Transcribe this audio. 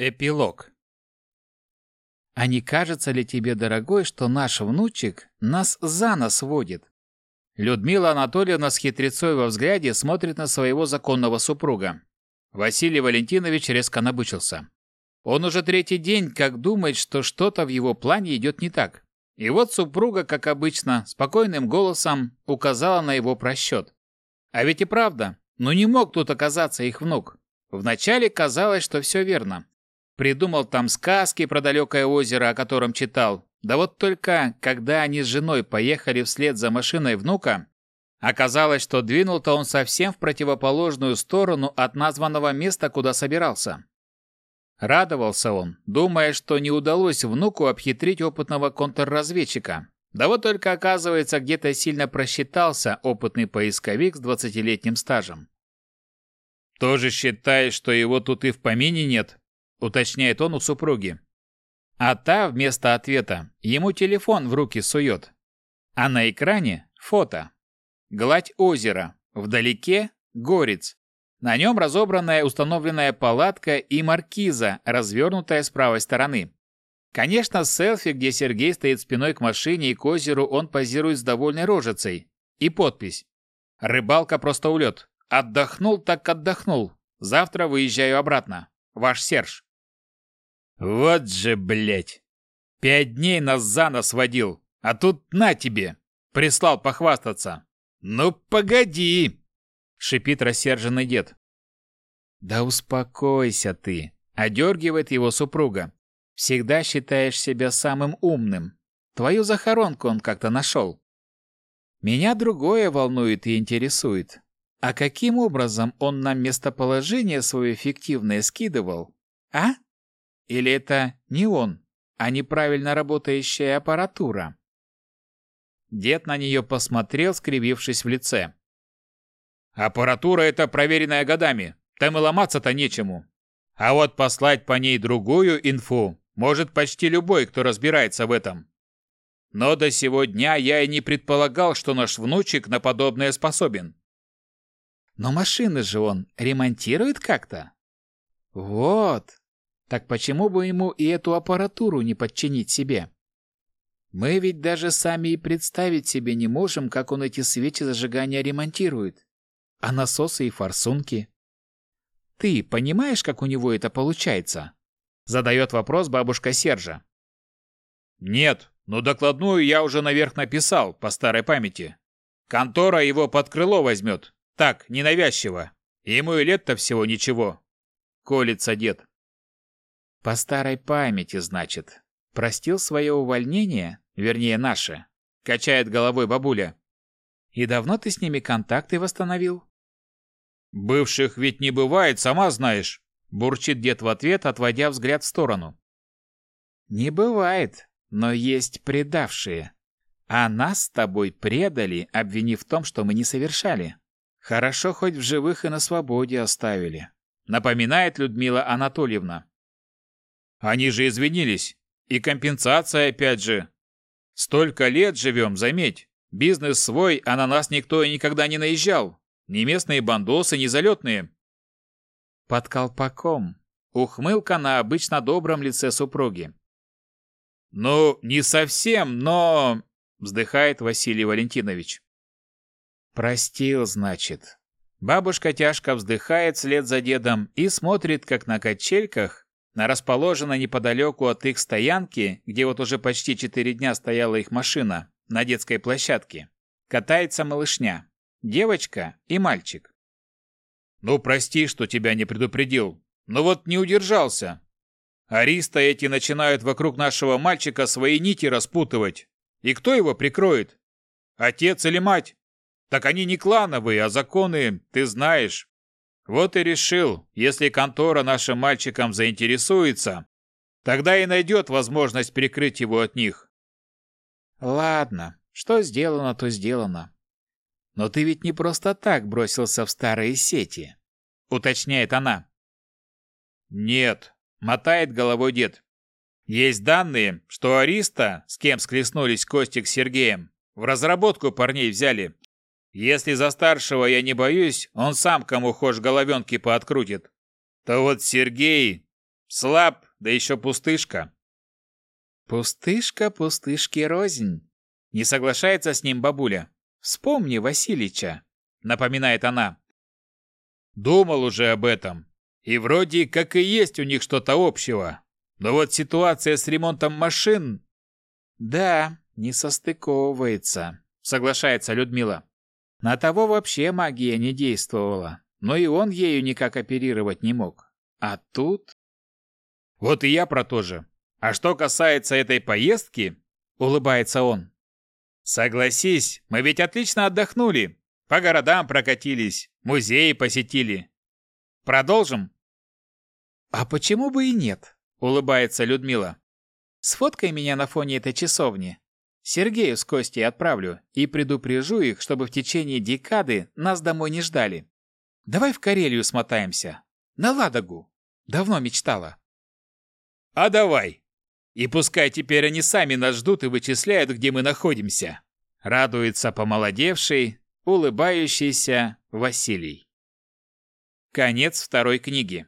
Эпилог. А не кажется ли тебе, дорогой, что наш внучек нас за нос водит? Людмила Анатольевна с хитрецой во взгляде смотрит на своего законного супруга. Василий Валентинович резко набычился. Он уже третий день как думает, что что-то в его плане идет не так. И вот супруга, как обычно, спокойным голосом указала на его просчет. А ведь и правда, ну не мог тут оказаться их внук. Вначале казалось, что все верно. Придумал там сказки про далекое озеро, о котором читал. Да вот только, когда они с женой поехали вслед за машиной внука, оказалось, что двинул-то он совсем в противоположную сторону от названного места, куда собирался. Радовался он, думая, что не удалось внуку обхитрить опытного контрразведчика. Да вот только оказывается, где-то сильно просчитался опытный поисковик с двадцатилетним стажем. «Тоже считаешь, что его тут и в помине нет?» Уточняет он у супруги. А та вместо ответа ему телефон в руки сует. А на экране фото. Гладь озера, вдалеке горец. На нем разобранная установленная палатка и маркиза, развернутая с правой стороны. Конечно, селфи, где Сергей стоит спиной к машине и к озеру, он позирует с довольной рожицей. И подпись. «Рыбалка просто улет. Отдохнул так отдохнул. Завтра выезжаю обратно. Ваш Серж». Вот же, блядь! Пять дней нас за нос водил, а тут на тебе! Прислал похвастаться. Ну, погоди! Шипит рассерженный дед. Да успокойся ты, одергивает его супруга. Всегда считаешь себя самым умным. Твою захоронку он как-то нашел. Меня другое волнует и интересует. А каким образом он нам местоположение свое фиктивное скидывал? А? Или это не он, а неправильно работающая аппаратура? Дед на нее посмотрел, скривившись в лице. «Аппаратура эта проверенная годами, там и ломаться-то нечему. А вот послать по ней другую инфу может почти любой, кто разбирается в этом. Но до сего дня я и не предполагал, что наш внучек на подобное способен. Но машины же он ремонтирует как-то. Вот, так почему бы ему и эту аппаратуру не подчинить себе? Мы ведь даже сами и представить себе не можем, как он эти свечи зажигания ремонтирует. А насосы и форсунки? Ты понимаешь, как у него это получается? Задает вопрос бабушка Сержа. Нет, но докладную я уже наверх написал, по старой памяти. Контора его под крыло возьмет. Так, ненавязчиво. Ему и лет-то всего ничего. Колется дед. По старой памяти, значит. Простил свое увольнение, вернее, наше. Качает головой бабуля. И давно ты с ними контакты восстановил? Бывших ведь не бывает, сама знаешь. Бурчит дед в ответ, отводя взгляд в сторону. Не бывает, но есть предавшие. А нас с тобой предали, обвинив в том, что мы не совершали. Хорошо хоть в живых и на свободе оставили. Напоминает Людмила Анатольевна. Они же извинились. И компенсация опять же. Столько лет живем, заметь. Бизнес свой, а на нас никто и никогда не наезжал. Ни местные бандосы, ни залетные. Под колпаком. Ухмылка на обычно добром лице супруги. «Ну, не совсем, но...» — вздыхает Василий Валентинович. «Простил, значит». Бабушка тяжко вздыхает вслед за дедом и смотрит, как на качельках на расположенной неподалеку от их стоянки, где вот уже почти четыре дня стояла их машина, на детской площадке, катается малышня. Девочка и мальчик. «Ну, прости, что тебя не предупредил. Но вот не удержался. Ариста эти начинают вокруг нашего мальчика свои нити распутывать. И кто его прикроет? Отец или мать? Так они не клановые, а законы, ты знаешь. Вот и решил, если контора нашим мальчикам заинтересуется, тогда и найдет возможность прикрыть его от них. Ладно, что сделано, то сделано. Но ты ведь не просто так бросился в старые сети, уточняет она. Нет, мотает головой дед. Есть данные, что Ариста, с кем склеснулись Костик с Сергеем, в разработку парней взяли, если за старшего я не боюсь, он сам кому хошь головенки пооткрутит. То вот Сергей Слаб, да еще пустышка. Пустышка, пустышки рознь. Не соглашается с ним бабуля. Вспомни Василича, напоминает она. Думал уже об этом. И вроде как и есть у них что-то общего. Но вот ситуация с ремонтом машин... Да, не состыковывается, соглашается Людмила. На того вообще магия не действовала, но и он ею никак оперировать не мог. А тут... Вот и я про то же. А что касается этой поездки, улыбается он. Согласись, мы ведь отлично отдохнули. По городам прокатились, музеи посетили. Продолжим? А почему бы и нет? Улыбается Людмила. Сфоткай меня на фоне этой часовни. Сергею с Костей отправлю и предупрежу их, чтобы в течение декады нас домой не ждали. Давай в Карелию смотаемся. На Ладогу. Давно мечтала. А давай. И пускай теперь они сами нас ждут и вычисляют, где мы находимся. Радуется помолодевший, улыбающийся Василий. Конец второй книги.